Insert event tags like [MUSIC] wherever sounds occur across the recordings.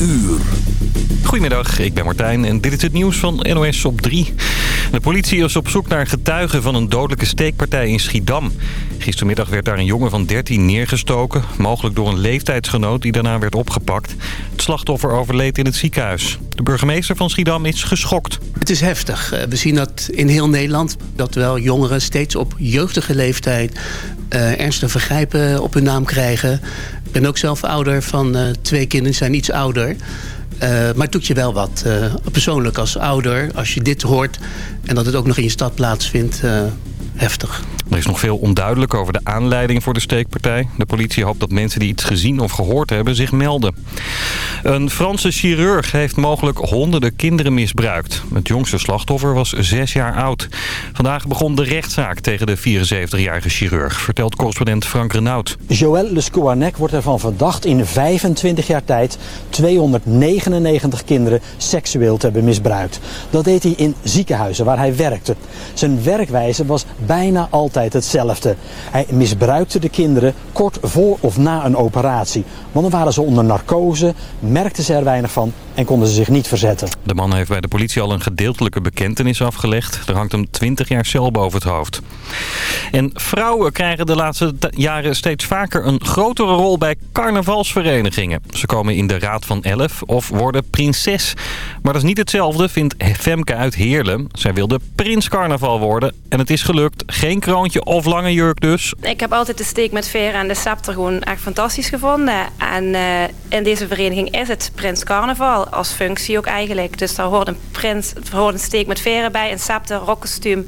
uur. Goedemiddag, ik ben Martijn en dit is het nieuws van NOS op 3. De politie is op zoek naar getuigen van een dodelijke steekpartij in Schiedam. Gistermiddag werd daar een jongen van 13 neergestoken. Mogelijk door een leeftijdsgenoot die daarna werd opgepakt. Het slachtoffer overleed in het ziekenhuis. De burgemeester van Schiedam is geschokt. Het is heftig. Eh, we zien dat in heel Nederland. Dat wel jongeren steeds op jeugdige leeftijd uh, ernstige vergrijpen op hun naam krijgen. Ik ben ook zelf ouder van uh, twee kinderen, zijn iets ouder. Uh, maar het doet je wel wat. Uh, persoonlijk als ouder, als je dit hoort... en dat het ook nog in je stad plaatsvindt, heftig. Er is nog veel onduidelijk over de aanleiding voor de steekpartij. De politie hoopt dat mensen die iets gezien of gehoord hebben zich melden. Een Franse chirurg heeft mogelijk honderden kinderen misbruikt. Het jongste slachtoffer was zes jaar oud. Vandaag begon de rechtszaak tegen de 74-jarige chirurg, vertelt correspondent Frank Renaud. Joël Lescouanec wordt ervan verdacht in 25 jaar tijd 299 kinderen seksueel te hebben misbruikt. Dat deed hij in ziekenhuizen waar hij werkte. Zijn werkwijze was bijna altijd hetzelfde. Hij misbruikte de kinderen kort voor of na een operatie. Want dan waren ze onder narcose, merkten ze er weinig van en konden ze zich niet verzetten. De man heeft bij de politie al een gedeeltelijke bekentenis afgelegd. Er hangt hem 20 jaar cel boven het hoofd. En vrouwen krijgen de laatste jaren steeds vaker een grotere rol bij carnavalsverenigingen. Ze komen in de Raad van Elf of worden prinses. Maar dat is niet hetzelfde, vindt Femke uit Heerlen. Zij wilde prins carnaval worden en het is gelukt. Geen kroontje of lange jurk dus. Ik heb altijd de steek met veer en de scepter gewoon echt fantastisch gevonden. En uh, in deze vereniging is het prins carnaval als functie ook eigenlijk. Dus daar hoort een prins, hoort een steek met veren bij, een scepter, rokkostuum.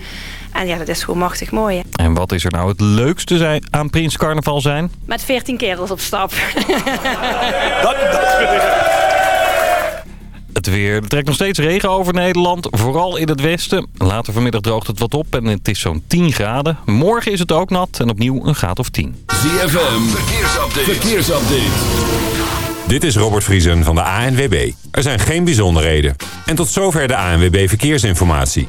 En ja, dat is gewoon machtig mooi. Hè? En wat is er nou het leukste zijn, aan Prins Carnaval zijn? Met 14 kerels op stap. [LAUGHS] dat, dat vind ik... Het weer. Er trekt nog steeds regen over Nederland. Vooral in het westen. Later vanmiddag droogt het wat op en het is zo'n 10 graden. Morgen is het ook nat en opnieuw een graad of 10. ZFM. Verkeersupdate. Verkeersupdate. Dit is Robert Vriesen van de ANWB. Er zijn geen bijzonderheden. En tot zover de ANWB Verkeersinformatie.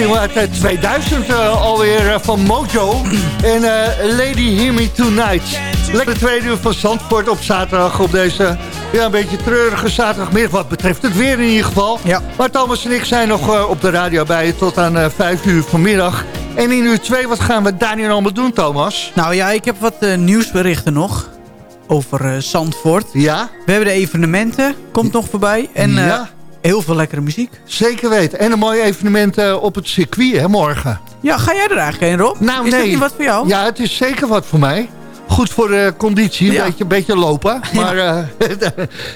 Single uit eh, 2000 eh, alweer eh, van Mojo. [CLEARS THROAT] En eh, Lady Hear Me Tonight. Lekker tweede uur van Zandvoort op zaterdag op deze... Ja, een beetje treurige zaterdagmiddag wat betreft het weer in ieder geval. Ja. Maar Thomas en ik zijn nog op de radio bij je tot aan eh 5 uur vanmiddag. En in uur 2, wat gaan we daar nu allemaal doen, Thomas? Nou ja, ik heb wat nieuwsberichten nog over Zandvoort. Ja? We hebben de evenementen, komt nog voorbij. En Ja. Heel veel lekkere muziek. Zeker weten. En een mooi evenement eh, op het circuit, hè, morgen. Ja, ga jij er eigenlijk heen, Rob? Nou, Is nee. dat niet wat voor jou? Ja, het is zeker wat voor mij. Goed voor de conditie, een, Ja. beetje, een beetje lopen. Maar eh, [LAUGHS]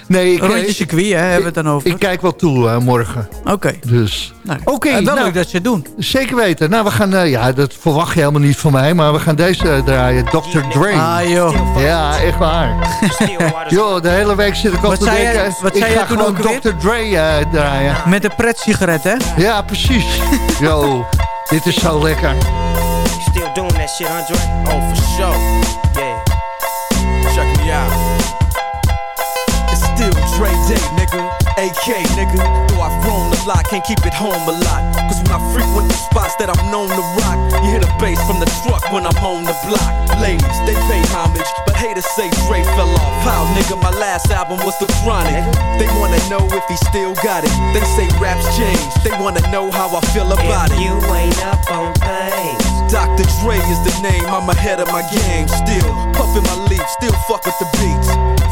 nee, ik, Een rondje circuit, hè, hebben we het dan over. ik kijk wel toe eh, morgen. Oké. Dus. Nou, Oké, eh, wel nou. leuk dat ze het doen. Zeker weten. Nou, we gaan, eh, ja, dat verwacht je helemaal niet van mij, maar we gaan deze eh, draaien. Dr. Dre. Ah joh. Ja, echt waar. [LAUGHS] Joh, de hele week zit ik al Wat te zei jij- denken. wat ik zei ga gewoon? Dr. Dre eh, draaien. Met de pret-sigaret, hè? Ja, precies. [LAUGHS] Yo, dit is zo lekker. Still doing that shit, huh, Dre? Oh, for sure. Yeah. Me. It's still Dre Day, nigga. AK, nigga. Though I've grown a lot, can't keep it home a lot. Cause when I frequent the spots that I'm known to rock, you hear the bass from the truck when I'm on the block. Ladies, they pay homage, but haters say Dre fell off. How, nigga, my last album was The Chronic. They wanna know if he still got it. They say raps change, they wanna know how I feel about it. You ain't up on things. Dr. Dre is the name, I'm ahead of my game. Still puffin' my leaf, still fuck with the beats.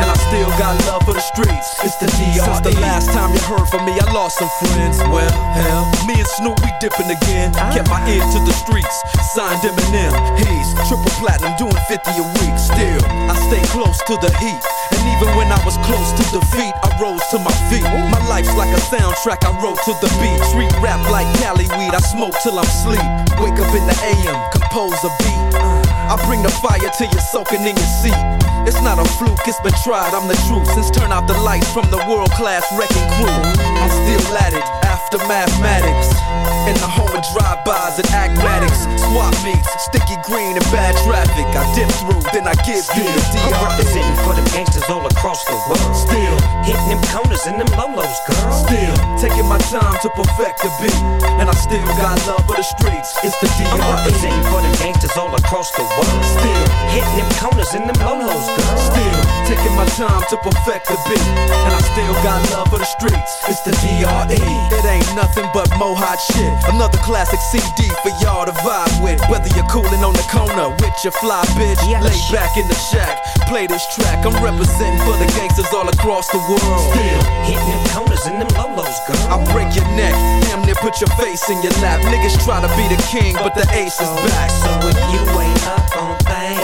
And I still got love for the streets. It's the DR. Since the last time you heard from me, I lost some friends. Well, hell, me and Snoop, we dipping again. Ah. Kept my ear to the streets. Signed Eminem. He's triple platinum, doing 50 a week. Still, I stay close to the heat. And even when I was close to defeat, I rose to my feet. My life's like a soundtrack, I wrote to the beat. Street rap like Cali weed, I smoke till I'm sleep. Wake up in the AM, compose a beat. Ah. I bring the fire till you're soaking in your seat. It's not a fluke, it's been tried, I'm the truth. Since turn out the lights from the world class wrecking crew, I'm still at it after mathematics. In the home of drive-bys and acmatics, swap beats, sticky green and bad traffic. I dip through, then I give you the DR. I'm representing for them gangsters all across the world. Still hitting them corners and them lolos, girl. Still taking my time to perfect the beat, and I still got love for the streets. It's the DR. I'm representing for them gangsters all across the world. Still hitting them corners and them lolos, Still taking my time to perfect the beat, and I still got love for the streets. It's the DRE. It ain't nothing but mohawk shit. Another classic CD for y'all to vibe with. Whether you're cooling on the corner with your fly bitch, lay back in the shack, play this track. I'm representing for the gangsters all across the world. Still hitting them corners and them lolos, girl. I break your neck, damn near put your face in your lap. Niggas try to be the king, but the ace is back. So if you ain't up on things.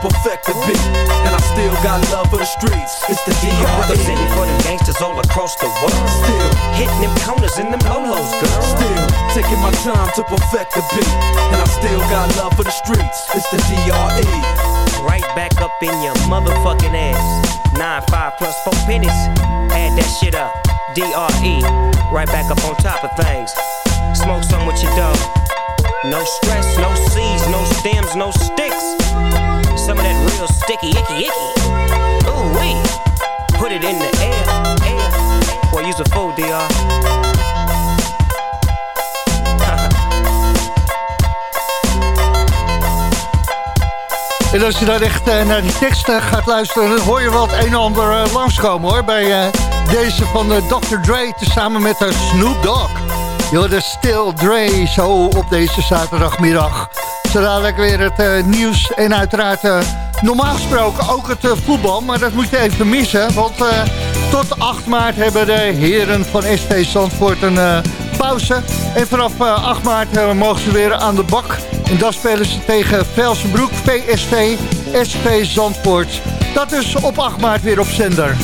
perfect the beat. And I still got love for the streets. It's the D.R.E. Representing for the gangsters all across the world. Still hitting them corners and them lolos, girl. Still taking my time to perfect the beat. And I still got love for the streets. It's the D.R.E. Right back up in your motherfucking ass. Nine, five plus four pennies. Add that shit up. D-R-E. Right back up on top of things. Smoke some with your dog. No stress, no C's, no stems, no sticks. Some real sticky, icky, icky. Ooh, wee. Put it in the air, air. Use a. [LAUGHS] En als je dan echt uh, naar die teksten gaat luisteren... dan hoor je het een en ander uh, langskomen hoor. Bij uh, deze van Dr. Dre samen met Snoop Dogg. de Still Dre zo op deze zaterdagmiddag. Zo weer het nieuws en uiteraard normaal gesproken ook het voetbal. Maar dat moet je even missen, want tot 8 maart hebben de heren van SV Zandvoort een pauze. En vanaf 8 maart mogen ze weer aan de bak... En dan spelen ze tegen Velsenbroek, VSV, SV Zandvoort. Dat is op 8 maart weer op zender.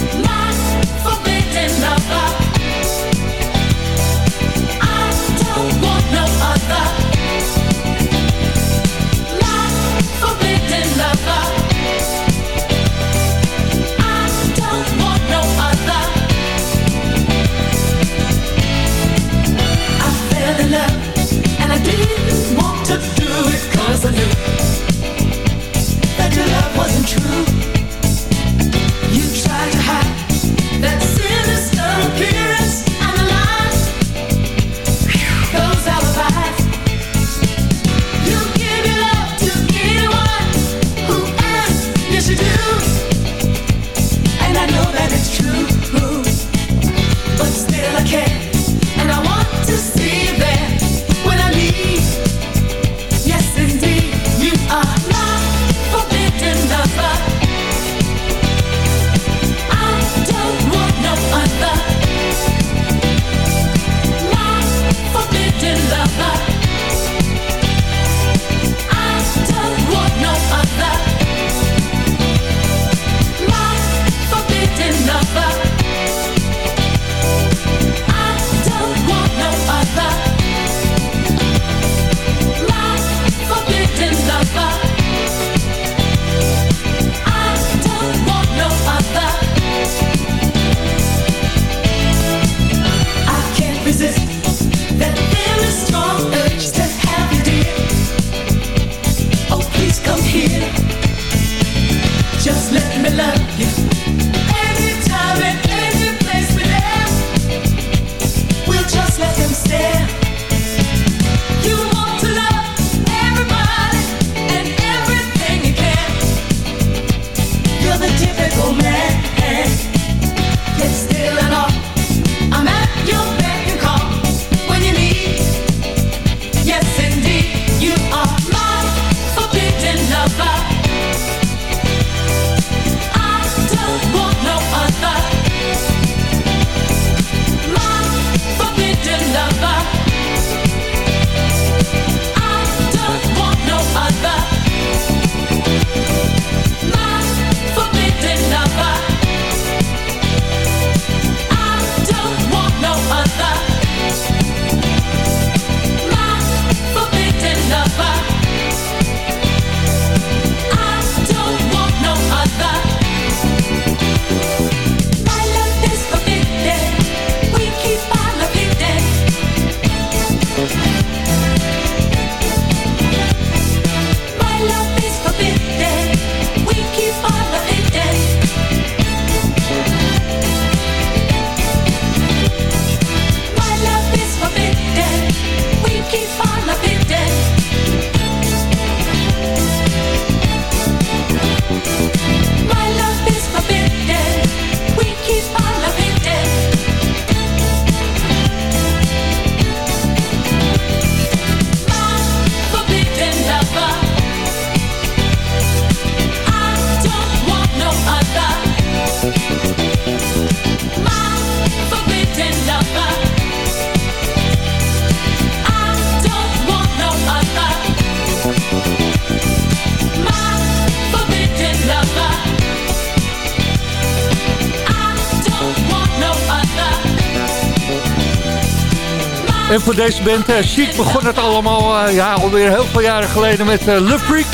Voor deze band uh, Chic begon het allemaal uh, ja, alweer heel veel jaren geleden met uh, Freak.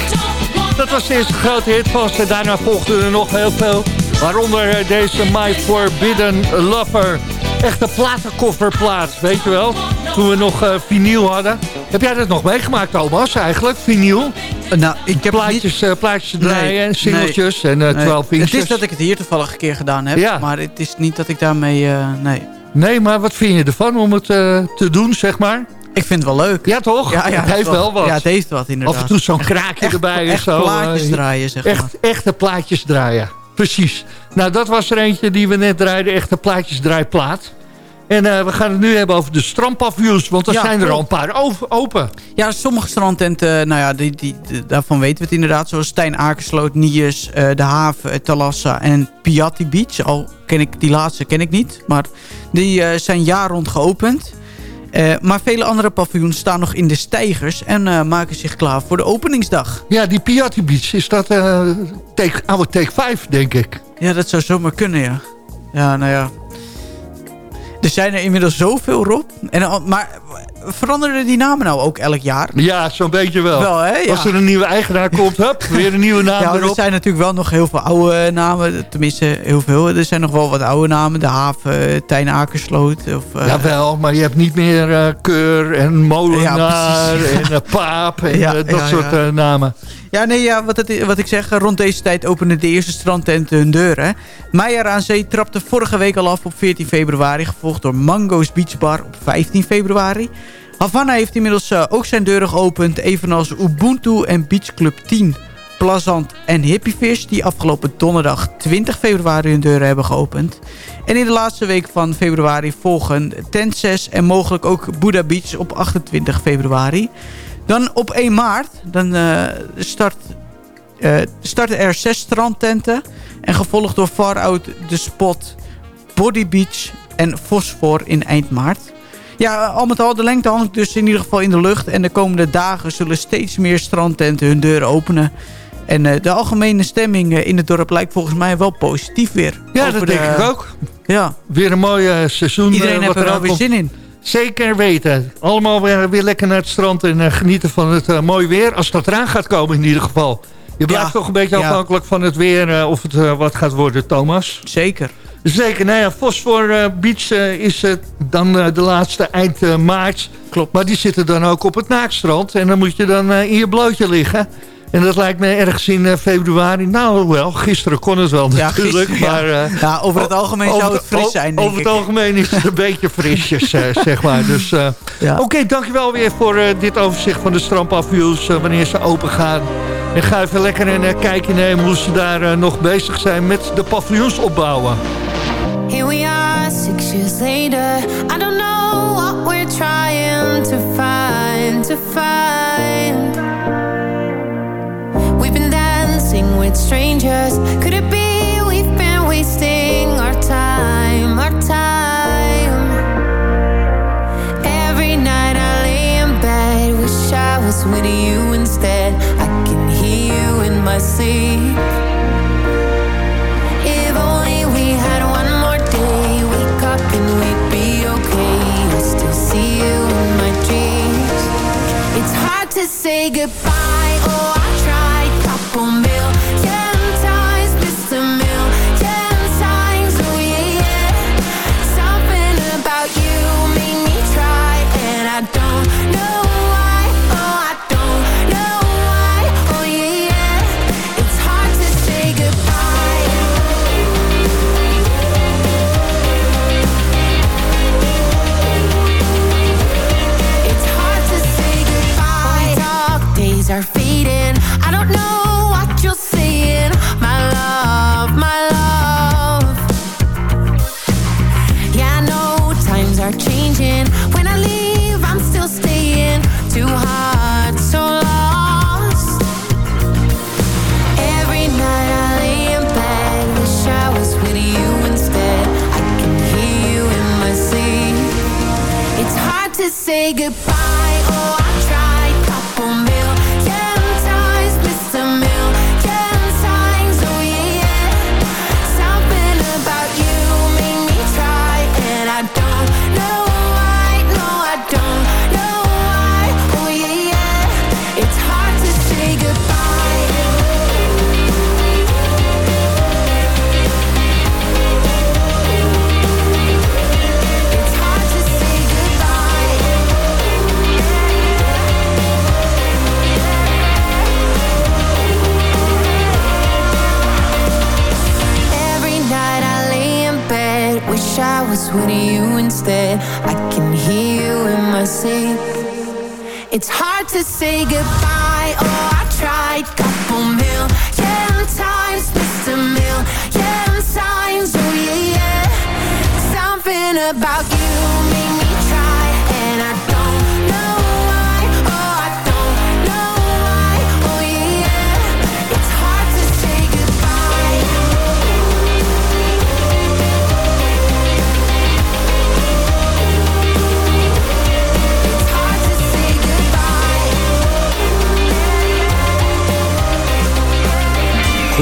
Dat was de eerste grote hit van ze. Daarna volgden er nog heel veel. Waaronder deze My Forbidden Lover. Echte platenkofferplaat, weet je wel. Toen we nog vinyl hadden. Heb jij dat nog meegemaakt, Thomas, eigenlijk? Vinyl? Nou, ik heb plaatjes, niet... plaatjes draaien nee, en singeltjes nee, en 12 nee. Het is dat ik het hier toevallig een keer gedaan heb. Ja. Maar het is niet dat ik daarmee... nee. Nee, maar wat vind je ervan om het uh, te doen, zeg maar? Ik vind het wel leuk. Ja, toch? Ja, ja, het heeft wel wat. Ja, het heeft wat, inderdaad. Af en toe zo'n kraakje echt, erbij. Echt, en zo. plaatjes uh, draaien, zeg echt, maar. Echte plaatjes draaien. Precies. Nou, dat was er eentje die we net draaiden. Echte plaatjes draaiplaat. En uh, we gaan het nu hebben over de strandpaviljoens. Want er ja, zijn er al een paar open. Ja, sommige strandtenten, nou ja, die, die, die, daarvan weten we het inderdaad. Zoals Stijn Akersloot, Niers, uh, De Haven, Talassa en Piatti Beach. Al ken ik die laatste ken ik niet. Maar die uh, zijn jaar rond geopend. Uh, maar vele andere paviljoens staan nog in de stijgers en uh, maken zich klaar voor de openingsdag. Ja, die Piatti Beach, is dat uh, take, oude Take 5, denk ik? Ja, dat zou zomaar kunnen, ja. Ja, nou ja. Er zijn er inmiddels zoveel, Rob. En, maar veranderen die namen nou ook elk jaar? Ja, zo'n beetje wel. wel hè? Ja. Als er een nieuwe eigenaar komt, hup, weer een nieuwe [LAUGHS] naam ja, erop. Er zijn natuurlijk wel nog heel veel oude namen. Tenminste, heel veel. Er zijn nog wel wat oude namen. De haven, Tijn Akersloot. Of, uh... Jawel, maar je hebt niet meer uh, Keur en Molenaar ja, en uh, Paap en [LAUGHS] dat soort namen. Ja, nee, ja, wat, het, wat ik zeg, rond deze tijd openen de eerste strandtenten hun deuren. Meijer aan Zee trapte vorige week al af op 14 februari, gevolgd door Mango's Beach Bar op 15 februari. Havana heeft inmiddels uh, ook zijn deuren geopend, evenals Ubuntu en Beach Club 10. Plazant en Hippiefish, die afgelopen donderdag 20 februari hun deuren hebben geopend. En in de laatste week van februari volgen Tent 6 en mogelijk ook Buddha Beach op 28 februari. Dan op 1 maart dan, uh, start, uh, starten er zes strandtenten. En gevolgd door Far Out, The Spot, Body Beach en Fosfor in eind maart. Ja, al met al, de lengte hangt dus in ieder geval in de lucht. En de komende dagen zullen steeds meer strandtenten hun deuren openen. En uh, de algemene stemming in het dorp lijkt volgens mij wel positief weer. Ja, dat de, denk ik ook. Ja. Weer een mooi seizoen. Iedereen heeft er wel weer zin in. Zeker weten. Allemaal weer, weer lekker naar het strand en uh, genieten van het uh, mooi weer. Als dat eraan gaat komen in ieder geval. Je blijft ja, toch een beetje ja. afhankelijk van het weer uh, of het wat gaat worden, Thomas. Zeker. Zeker. Nou ja, Fosfor Beach is dan de laatste eind maart. Klopt. Maar die zitten dan ook op het naakstrand. En dan moet je dan in je blootje liggen. En dat lijkt me ergens in uh, februari. Nou, wel, gisteren kon het wel ja, natuurlijk. Gisteren, maar, ja. Uh, ja, over het algemeen over, zou het fris zijn, Over ik. het algemeen is het een [LAUGHS] beetje frisjes, uh, zeg maar. Dus, ja. Oké, okay, dankjewel weer voor dit overzicht van de strandpavioens. wanneer ze open gaan. En ga even lekker een kijkje nemen hoe ze daar nog bezig zijn met de paviljoens opbouwen. Here we are, six years later. I don't know what we're trying to find, to find. We've been dancing with strangers. Could it be we've been wasting our time, our time? Every night I lay in bed, wish I was with you instead. I can hear you in my sleep. Say goodbye.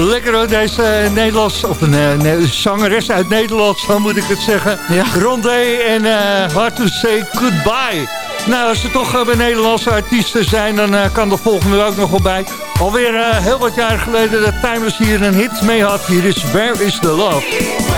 Lekker hoor, deze eh, Nederlands, of eh, een zangeres uit Nederland, zo moet ik het zeggen. Ja. En uh, Hard to Say Goodbye. Nou, als er toch bij Nederlandse artiesten zijn, dan kan de volgende ook nog wel bij. Alweer heel wat jaar geleden dat Timeless hier een hit mee had. Hier is Where is the Love.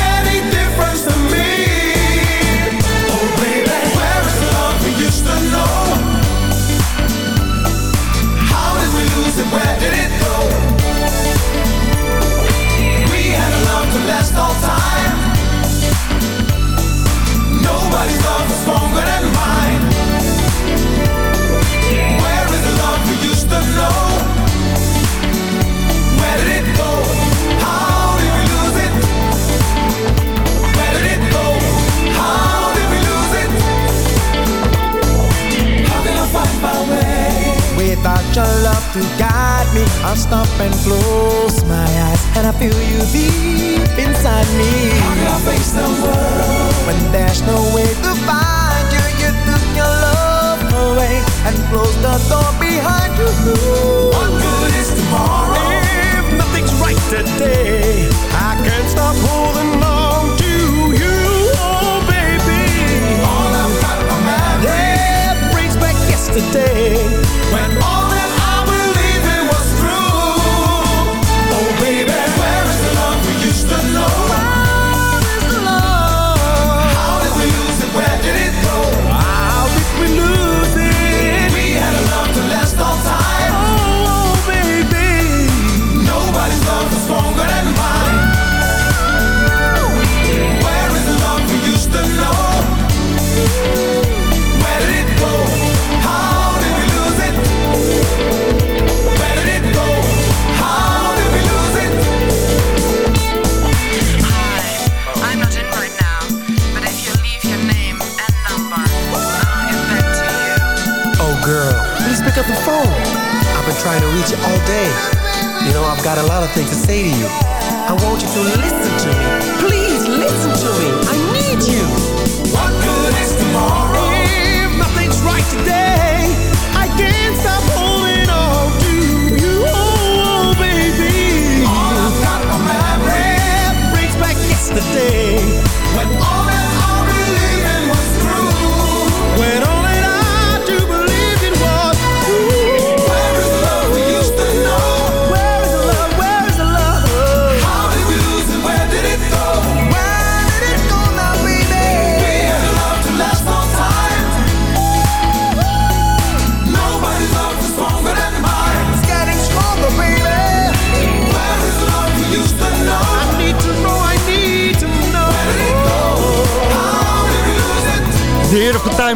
did it.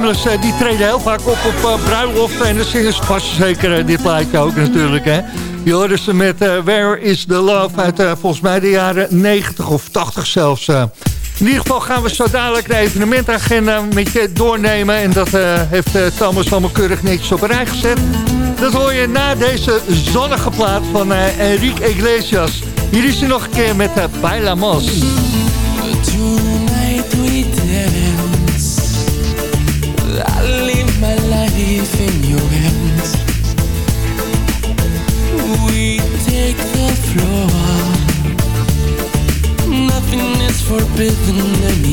Eh, die treden heel vaak op op eh, bruiloft. En de zingers vast zeker eh, dit plaatje ook natuurlijk. Hè. Je ze met Where is the Love uit volgens mij de jaren 90 of 80 zelfs. In ieder geval gaan we zo dadelijk de evenementagenda met je doornemen. En dat heeft Thomas allemaal keurig netjes op een rij gezet. Dat hoor je na deze zonnige plaat van Enrique Iglesias. Hier is hij nog een keer met Bailamos. Is forbidden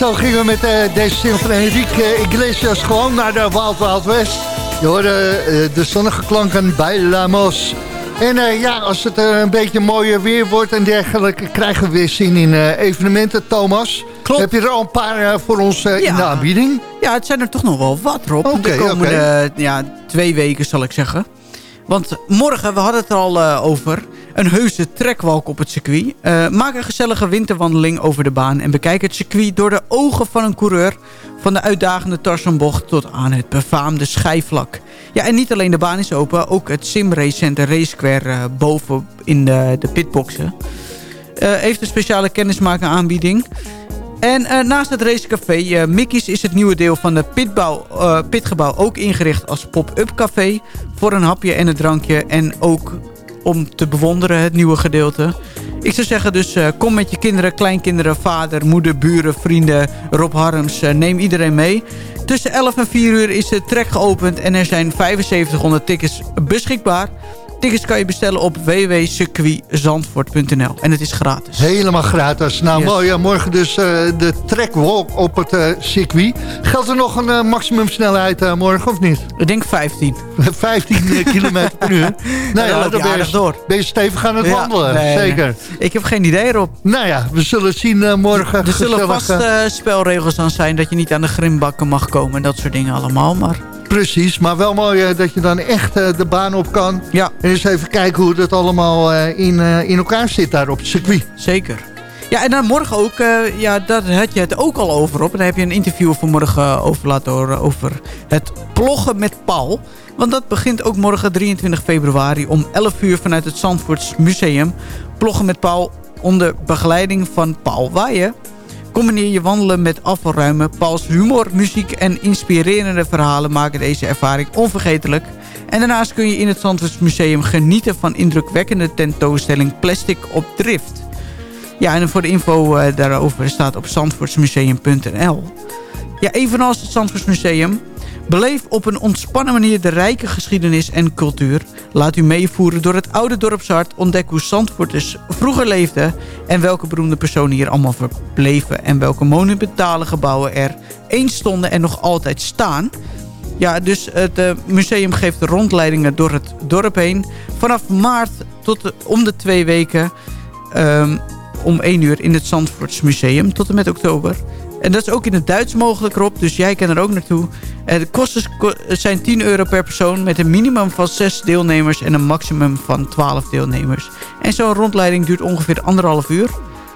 zo gingen we met eh, deze single van Enrique Iglesias gewoon naar de Wild Wild West. Je hoorde eh, de zonnige klanken bij Lamos. En eh, ja, als het een beetje mooier weer wordt en dergelijke... krijgen we weer zin in evenementen. Thomas, Klopt. heb je er al een paar voor ons in de aanbieding? Ja, het zijn er toch nog wel wat, Rob. Oké, de komende ja, twee weken, zal ik zeggen. Want morgen, we hadden het er al over... een heuse trekwalk op het circuit. Eh, maak een gezellige winterwandeling over de baan... en bekijk het circuit door de ogen van een coureur... van de uitdagende Tarzanbocht tot aan het befaamde schijfvlak. Ja, en niet alleen de baan is open... ook het Simrace Center Race Square eh, boven in de, de pitboxen... eh, heeft een speciale kennismaking aanbieding... En naast het racecafé Mickey's is het nieuwe deel van eh, pitgebouw ook ingericht als pop-up café. Voor een hapje en een drankje en ook om te bewonderen het nieuwe gedeelte. Ik zou zeggen dus eh, kom met je kinderen, kleinkinderen, vader, moeder, buren, vrienden, Rob Harms. eh, neem iedereen mee. Tussen 11 en 4 uur is de trek geopend en er zijn 7500 tickets beschikbaar. Tickets kan je bestellen op www.circuitzandvoort.nl en het is gratis. Helemaal gratis. Nou, Yes. mooi. Ja, morgen dus eh, de trackwalk op het eh, circuit. Geldt er nog een eh, maximumsnelheid morgen of niet? Ik denk 15. 15 [LAUGHS] kilometer per uur. [LAUGHS] Nou ja, dan ben je, door. ben je stevig aan het Ja, wandelen. nee, Zeker. nee. Ik heb geen idee erop. Nou ja, we zullen het zien morgen. Er zullen vast spelregels aan zijn dat je niet aan de grimbakken mag komen en dat soort dingen allemaal. Maar Precies, maar wel mooi eh, dat je dan echt eh, de baan op kan. Ja. En eens even kijken hoe dat allemaal eh, in, in elkaar zit daar op het circuit. zeker. Ja, en dan morgen ook, ja, daar had je het ook al over op. En daar heb je een interview vanmorgen over laten horen over het ploggen met Paul. Want dat begint ook morgen 23 februari om 11 uur vanuit het Zandvoorts Museum. Ploggen met Paul onder begeleiding van Paul Waaien. Combineer je wandelen met afvalruimen. Pauls humor, muziek en inspirerende verhalen maken deze ervaring onvergetelijk. En daarnaast kun je in het Zandvoorts Museum genieten van indrukwekkende tentoonstelling Plastic op Drift. Ja, en voor de info uh, daarover staat op zandvoortsmuseum.nl. Ja, evenals het Zandvoortsmuseum... Beleef op een ontspannen manier de rijke geschiedenis en cultuur. Laat u meevoeren door het oude dorpshart. Ontdek hoe Zandvoorters vroeger leefden... en welke beroemde personen hier allemaal verbleven... en welke monumentale gebouwen er eens stonden en nog altijd staan... Ja, dus het uh, museum geeft rondleidingen door het dorp heen. Vanaf maart tot de, om de twee weken... Um, om 1 uur in het Zandvoorts Museum tot en met oktober. En dat is ook in het Duits mogelijk, Rob. Dus jij kan er ook naartoe. De kosten zijn 10 euro per persoon... met een minimum van 6 deelnemers... en een maximum van 12 deelnemers. En zo'n rondleiding duurt ongeveer anderhalf uur.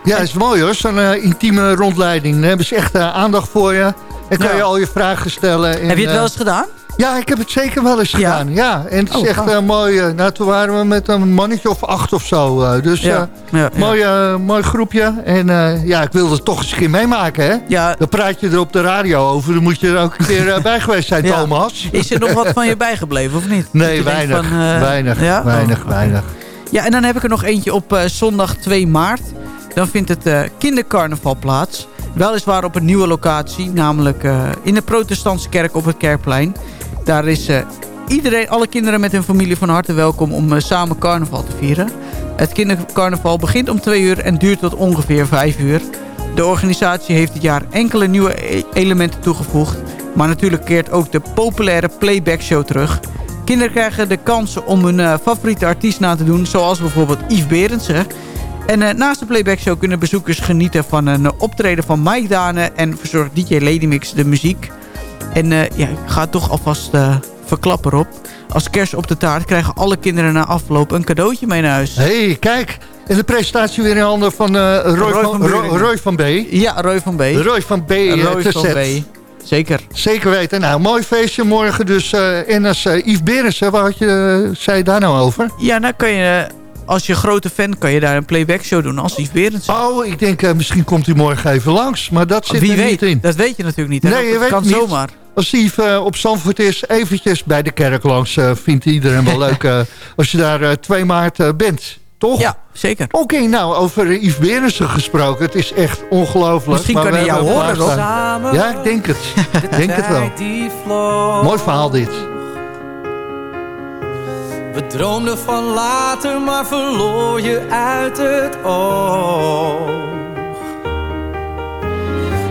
Ja, dat is mooi hoor. Zo'n uh, intieme rondleiding. Dan hebben ze echt uh, aandacht voor je. En kan je al je vragen stellen. En, Heb je het wel eens gedaan? Ja, ik heb het zeker wel eens gedaan. Ja, en het is Oh, echt een mooi... eh, nou, toen waren we met een mannetje of acht of zo. eh, dus Ja, ja. Mooi, mooi groepje. En ja, ik wilde het toch eens een keer meemaken, hè? Ja. Dan praat je er op de radio over. Dan moet je er ook een keer bij geweest zijn. [LAUGHS] Thomas. Is er nog wat van je bijgebleven, of niet? Nee, weinig. van, weinig, weinig, Oh, weinig. Ja, en dan heb ik er nog eentje op zondag 2 maart. Dan vindt het kindercarnaval plaats. Weliswaar op een nieuwe locatie, namelijk in de protestantse kerk op het Kerkplein. Daar is eh, iedereen, alle kinderen met hun familie van harte welkom om eh, samen carnaval te vieren. Het kindercarnaval begint om 2 uur en duurt tot ongeveer 5 uur. De organisatie heeft dit jaar enkele nieuwe e- elementen toegevoegd. Maar natuurlijk keert ook de populaire playback show terug. Kinderen krijgen de kans om hun eh, favoriete artiest na te doen, zoals bijvoorbeeld Yves Berendsen. En naast de playback show kunnen bezoekers genieten van een optreden van Mike Dane en verzorgt DJ Ladymix de muziek. En eh, ja, ik ga het toch alvast eh verklappen op. Als kers op de taart krijgen alle kinderen na afloop een cadeautje mee naar huis. Hé, hey, kijk. En de presentatie weer in handen van eh, Roy, Roy van, van Roy. Roy van B. Ja, Roy van B. Roy van B. Roy van. B. Zeker. Zeker weten. Nou, mooi feestje morgen dus. eh en als eh, Yves Berensen, waar had je, zei je daar nou over? Ja, nou kan je, als je grote fan, kan je daar een playback show doen als Yves Berendsen. Oh, ik denk eh, misschien komt hij morgen even langs. Maar dat zit Wie er weet, niet in. dat weet je natuurlijk niet. hè? Nee, Dat je weet kan het niet. zomaar. Als Yves eh, op Zandvoort is, eventjes bij de kerk langs. eh, vindt iedereen wel [LAUGHS] leuk eh, als je daar eh 2 maart eh, bent. Toch? Ja, zeker. Oké, nou, over Yves Berensen gesproken. Het is echt ongelooflijk. Misschien maar kan hij jou horen, staan. Ja, ik denk het. Ik denk het wel. Mooi verhaal dit. We droomden van later, maar verloor je uit het oog.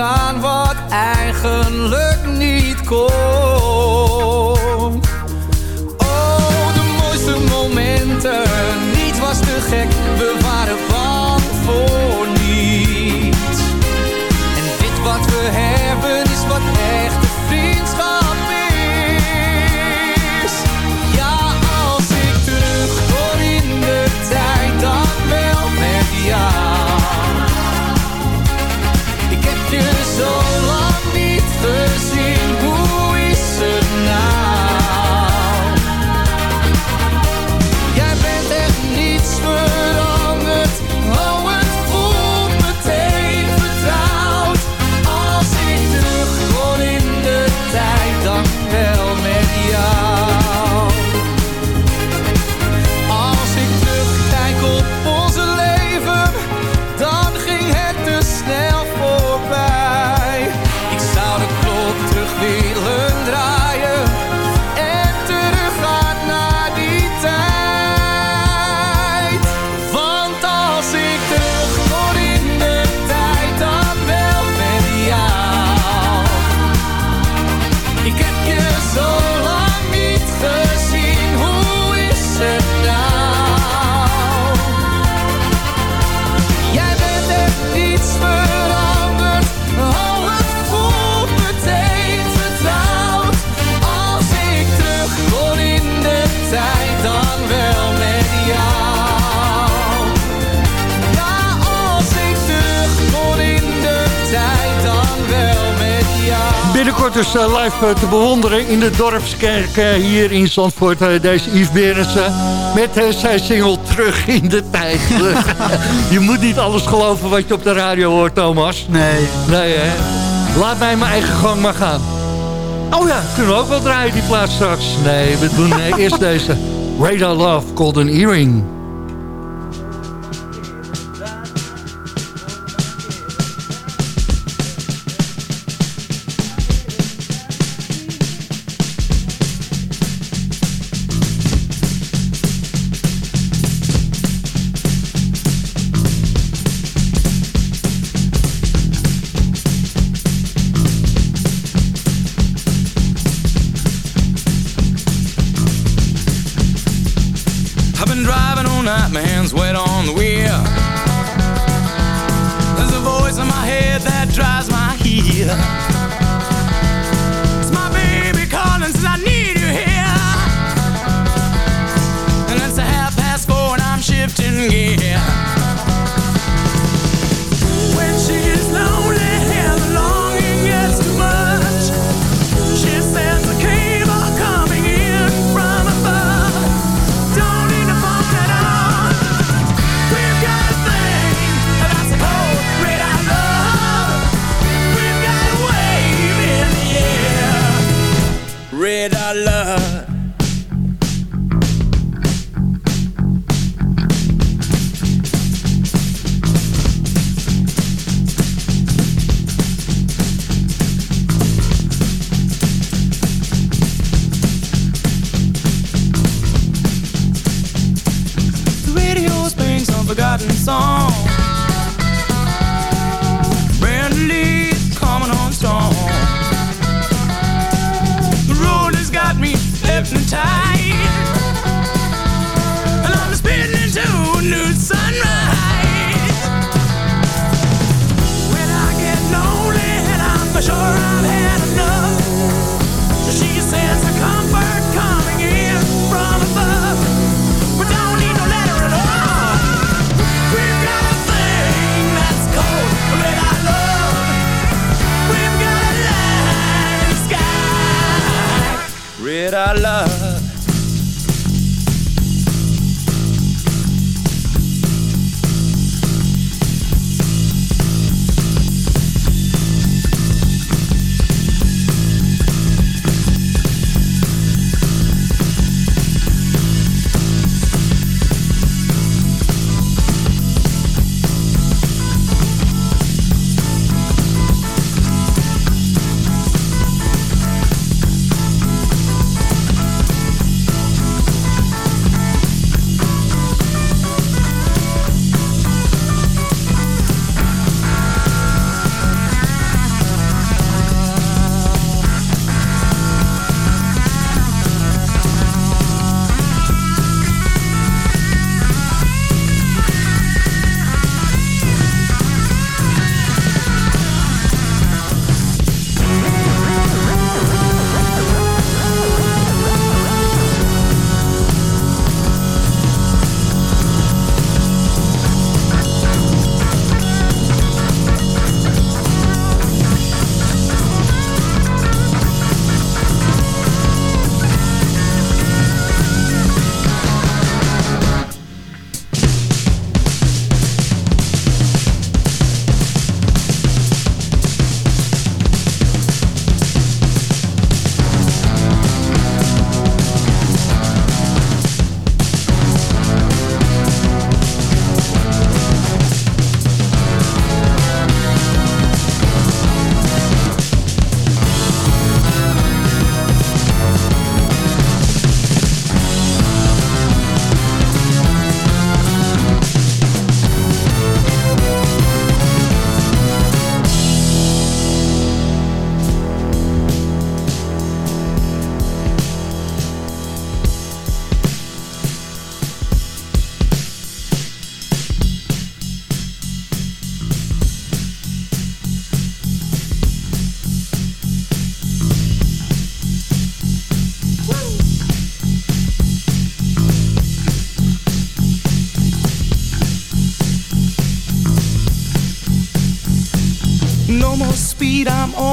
gedaan wat eigenlijk niet kon. dus eh, live eh, te bewonderen in de Dorpskerk eh, hier in Zandvoort. deze Yves Berensen met zijn single Terug in de Tijd. [LAUGHS] je moet niet alles geloven wat je op de radio hoort, Thomas. Nee. Nee, hè? Laat mij mijn eigen gang maar gaan. Oh ja, kunnen we ook wel draaien die plaats straks? Nee, we doen eerst deze. Radar Love, Golden Earring.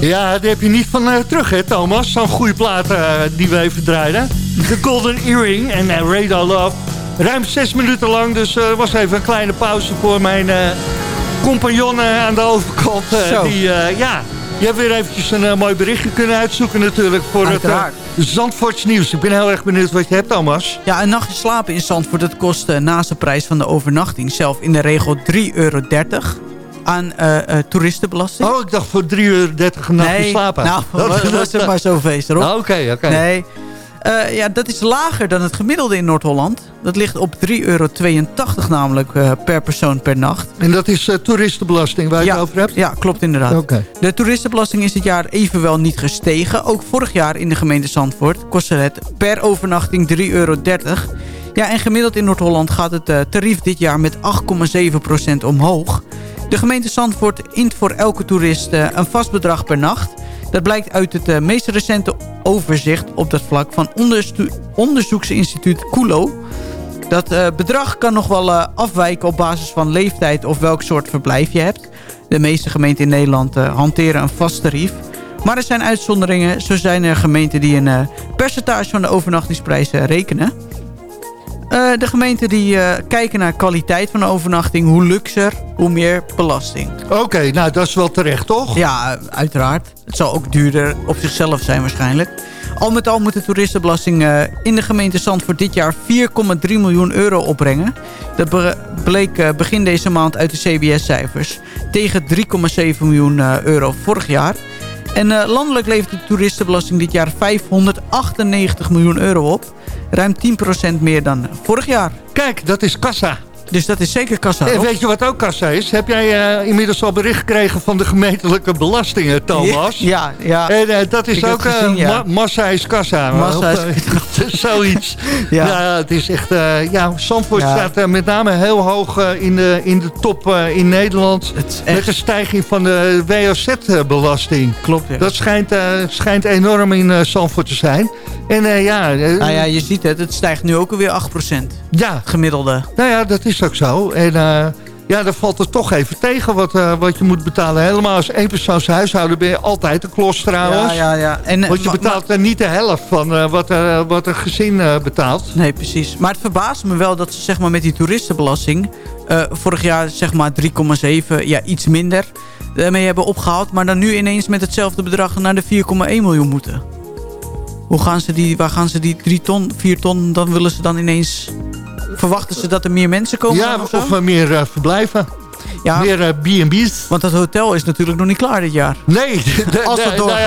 Ja, die heb je niet van eh, terug, hè, Thomas? Zo'n goede plaat eh, die we even draaiden. The Golden Earring en eh, Radar Love. Ruim zes minuten lang, dus er was even een kleine pauze voor mijn eh compagnon aan de overkant. Zo. die, eh, ja, je hebt weer eventjes een mooi berichtje kunnen uitzoeken natuurlijk voor Uiteraard. het uh, Zandvoorts nieuws. Ik ben heel erg benieuwd wat je hebt, Thomas. Ja, een nachtje slapen in Zandvoort, dat kost naast de prijs van de overnachting zelf in de regel 3,30 euro aan eh, eh, toeristenbelasting. Oh, ik dacht voor 3,30 uur een nachtje nee, slapen. nou, was, was het maar zo feest erop. Ah, Oké, oké. Nee, Eh, ja, dat is lager dan het gemiddelde in Noord-Holland. Dat ligt op 3,82 euro namelijk per persoon per nacht. En dat is toeristenbelasting waar je ja, het over hebt? Ja, klopt inderdaad. De toeristenbelasting is dit jaar evenwel niet gestegen. Ook vorig jaar in de gemeente Zandvoort kostte het per overnachting 3,30 euro. Ja, en gemiddeld in Noord-Holland gaat het tarief dit jaar met 8,7% omhoog. De gemeente Zandvoort int voor elke toerist eh, een vast bedrag per nacht. Dat blijkt uit het eh, meest recente overzicht op dat vlak van onderzoeksinstituut Kulo. Dat eh, bedrag kan nog wel afwijken op basis van leeftijd of welk soort verblijf je hebt. De meeste gemeenten in Nederland hanteren een vast tarief. Maar er zijn uitzonderingen. Zo zijn er gemeenten die een percentage van de overnachtingsprijs eh, rekenen. Eh, de gemeenten die eh, kijken naar kwaliteit van de overnachting. Hoe luxer, hoe meer belasting. Oké, nou dat is wel terecht, toch? Ja, uiteraard. Het zal ook duurder op zichzelf zijn waarschijnlijk. Al met al moet de toeristenbelasting eh, in de gemeente Zandvoort dit jaar 4,3 miljoen euro opbrengen. Dat be- bleek begin deze maand uit de CBS-cijfers. Tegen 3,7 miljoen euro vorig jaar. En landelijk levert de toeristenbelasting dit jaar 598 miljoen euro op. Ruim 10% meer dan vorig jaar. Kijk, dat is kassa. Dus dat is zeker kassa. En weet je wat ook kassa is? Heb jij eh, inmiddels al bericht gekregen van de gemeentelijke belastingen, Thomas? Ja, ja. En eh, dat is ook eh, gezien, ja. ma- massa is kassa. Massa [LAUGHS] is- zoiets. [LAUGHS] Ja. ja. het is echt... ja, Zandvoort Ja. staat met name heel hoog in, de, in de top in Nederland. Echt- Met de stijging van de WOZ-belasting. Klopt. Dat schijnt, schijnt enorm in Zandvoort te zijn. En ja, Nou ja, je ziet het. Het stijgt nu ook alweer 8%. ja, Gemiddelde. nou ja, dat is ook zo. En eh, ja, dan valt het toch even tegen wat, eh, wat je moet betalen. Helemaal als eenpersoonshuishouden ben je altijd een klos trouwens. Ja, ja, ja. En, Want je ma- betaalt er niet de helft van eh, wat, eh, wat een gezin eh, betaalt. nee, precies. Maar het verbaast me wel dat ze zeg maar, met die toeristenbelasting... eh, vorig jaar zeg maar 3,7, ja iets minder... daarmee hebben opgehaald. Maar dan nu ineens met hetzelfde bedrag naar de 4,1 miljoen moeten. Hoe gaan ze die, waar gaan ze die 3 ton, 4 ton... dan willen ze dan ineens... Verwachten ze dat er meer mensen komen ja, of eh, meer eh, verblijven. ja, Meer eh, B&B's. want dat hotel is natuurlijk nog niet klaar dit jaar. Nee, [LAUGHS] Als het doorgaat. nou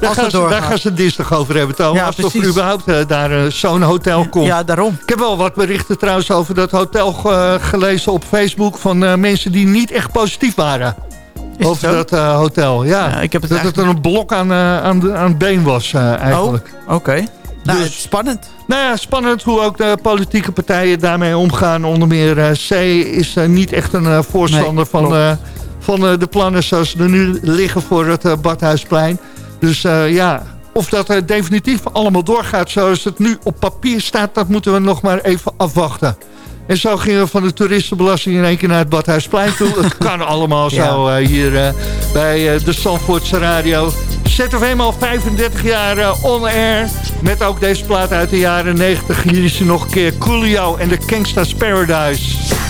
ja, Als gaan het ze, daar gaan ze het dinsdag over hebben, Thomas. Ja, als er precies. überhaupt daar zo'n hotel komt. Ja, daarom. Ik heb wel wat berichten trouwens over dat hotel gelezen op Facebook... van mensen die niet echt positief waren. Is over dat hotel, ja. Ja, ik heb het dat het een blok aan, aan, de, aan het been was eigenlijk. Oh, oké. Nou, Dus- het is spannend. Nou ja, spannend hoe ook de politieke partijen daarmee omgaan. Onder meer eh, C is eh, niet echt een eh, voorstander Nee, van, van de plannen zoals ze er nu liggen voor het Badhuisplein. Dus ja, of dat definitief allemaal doorgaat zoals het nu op papier staat... dat moeten we nog maar even afwachten. En zo gingen we van de toeristenbelasting in één keer naar het Badhuisplein toe. Het [LAUGHS] kan allemaal Ja. zo hier bij de Zandvoortse Radio. ZFM al 35 jaar eh, on-air. Met ook deze plaat uit de jaren 90. Hier is hij nog een keer Coolio en de Gangsta's Paradise.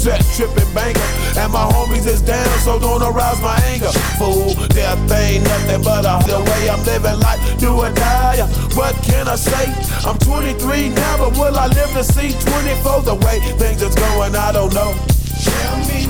set tripping banker. And my homies is down, so don't arouse my anger. Fool, death ain't nothing but a the way I'm living life. Do die. What can I say? I'm 23 now, but will I live to see 24? The way things is going, I don't know. Tell me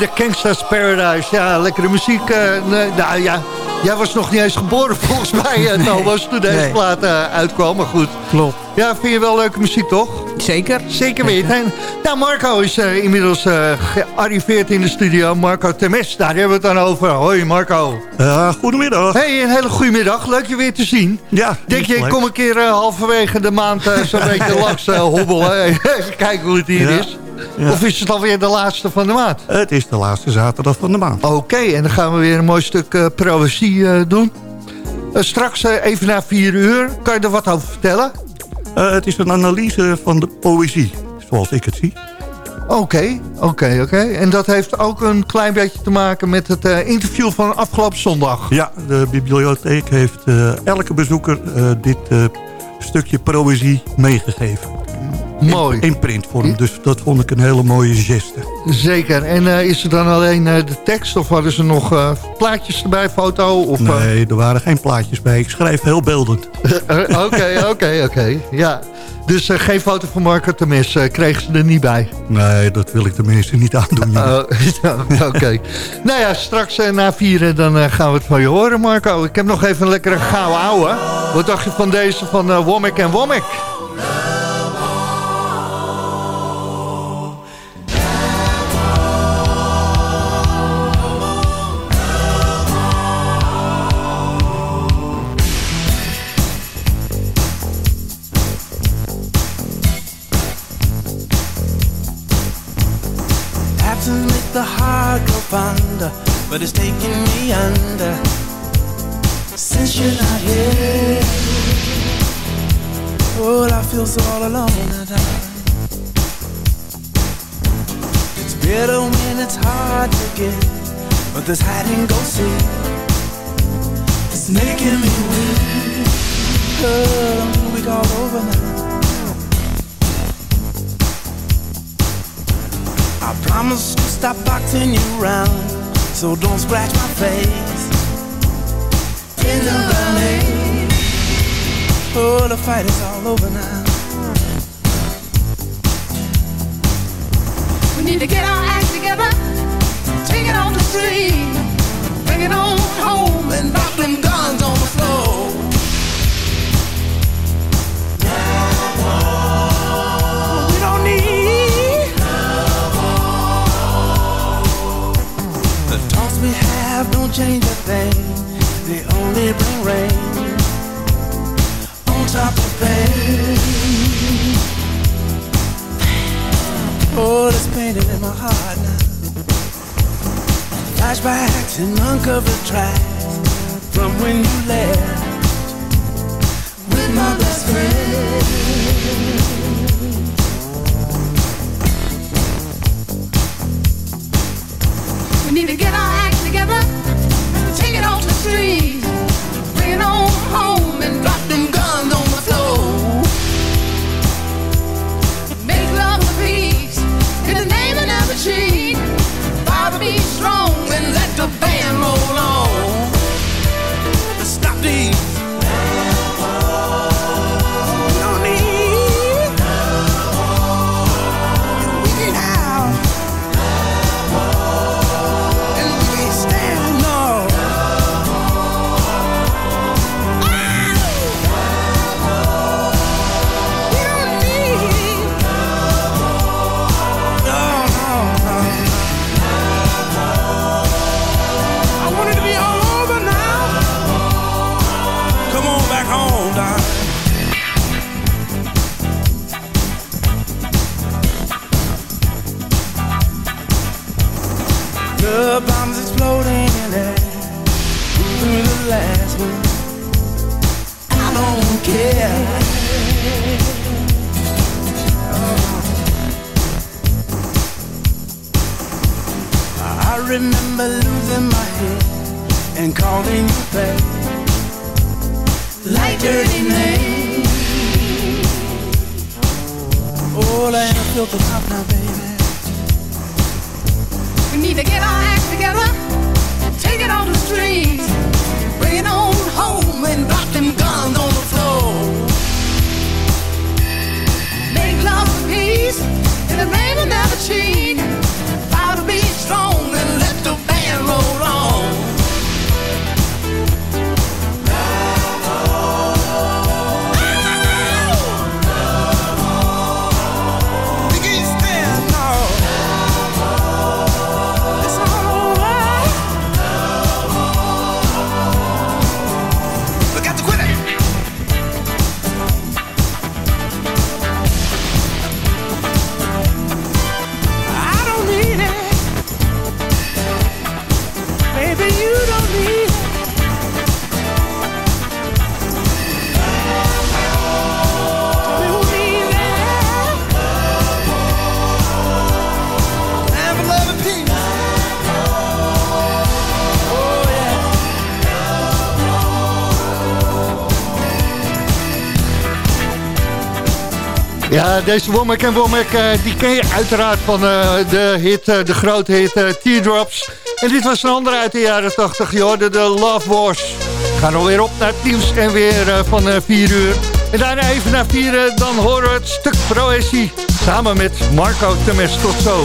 De Gangsta's Paradise. Ja, lekkere muziek. eh, nee, nou ja, jij was nog niet eens geboren [LAUGHS] volgens mij, eh, Thomas, toen deze Nee. plaat eh, uitkwam. Maar goed. Klopt. Ja, vind je wel leuke muziek, toch? Zeker. Zeker weten. nou, Marco is inmiddels eh, gearriveerd in de studio. Marco Temes, daar hebben we het dan over. Hoi Marco. goedemiddag. Hey, een hele goede middag. Leuk je weer te zien. Ja. Denk je, ik kom een keer halverwege de maand zo'n [LAUGHS] beetje langs hobbelen. [LAUGHS] Even kijken hoe het hier Ja. is. Ja. Of is het alweer de laatste van de maand? Het is de laatste zaterdag van de maand. Oké, en dan gaan we weer een mooi stuk eh proëzie eh, doen. Eh, straks even na vier uur. Kan je er wat over vertellen? Het is een analyse van de poëzie, zoals ik het zie. Oké, oké, oké. En dat heeft ook een klein beetje te maken met het interview van afgelopen zondag. Ja, de bibliotheek heeft elke bezoeker dit stukje poëzie meegegeven. Mooi. In, in printvorm. Dus dat vond ik een hele mooie geste. Zeker. En eh, is er dan alleen eh, de tekst of hadden ze nog eh, plaatjes erbij, foto? Of? Nee, er waren geen plaatjes bij. Ik schrijf heel beeldend. [LAUGHS] Oké, oké, oké. Ja. Dus geen foto van Marco Temes kregen ze er niet bij. Nee, dat wil ik de mensen niet aandoen. Oh, [LAUGHS] Oké. nou ja, straks na vieren dan gaan we het van je horen, Marco. Ik heb nog even een lekkere gouden ouwe. Wat dacht je van deze van Womack en Womack? But it's taking me under. Since you're not here, oh, I feel so all alone at. It's bitter when it's hard to get, but this hide and go seek It's making me weak. Oh, I'm weak all over now. I promise to stop boxing you round, so don't scratch my face. In the running, oh, the fight is all over now. We need to get our act together, take it on the street, bring it on home and drop them guns on have don't change a thing. They only bring rain on top of pain. Oh, there's pain in my heart now. Flashbacks and uncovered tracks from when you left with my best friend. We need to get our act together, take it off the street, and calling back like dirty name. Oh, ain't a filter top now, baby. We need to get our act together, take it on the streets, bring it on home and drop them guns on the floor. Make love and peace in the name of never cheat. Ja, deze Womack en Womack, eh, die ken je uiteraard van eh, de hit, eh, de grote hit Teardrops. En dit was een andere uit de jaren 80, je hoorde de Love Wars. We gaan alweer op naar Teams en weer van 4 uur. En daarna even naar 4, dan horen we het stuk Proessie, Samen met Marco Temes, tot zo.